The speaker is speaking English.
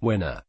winner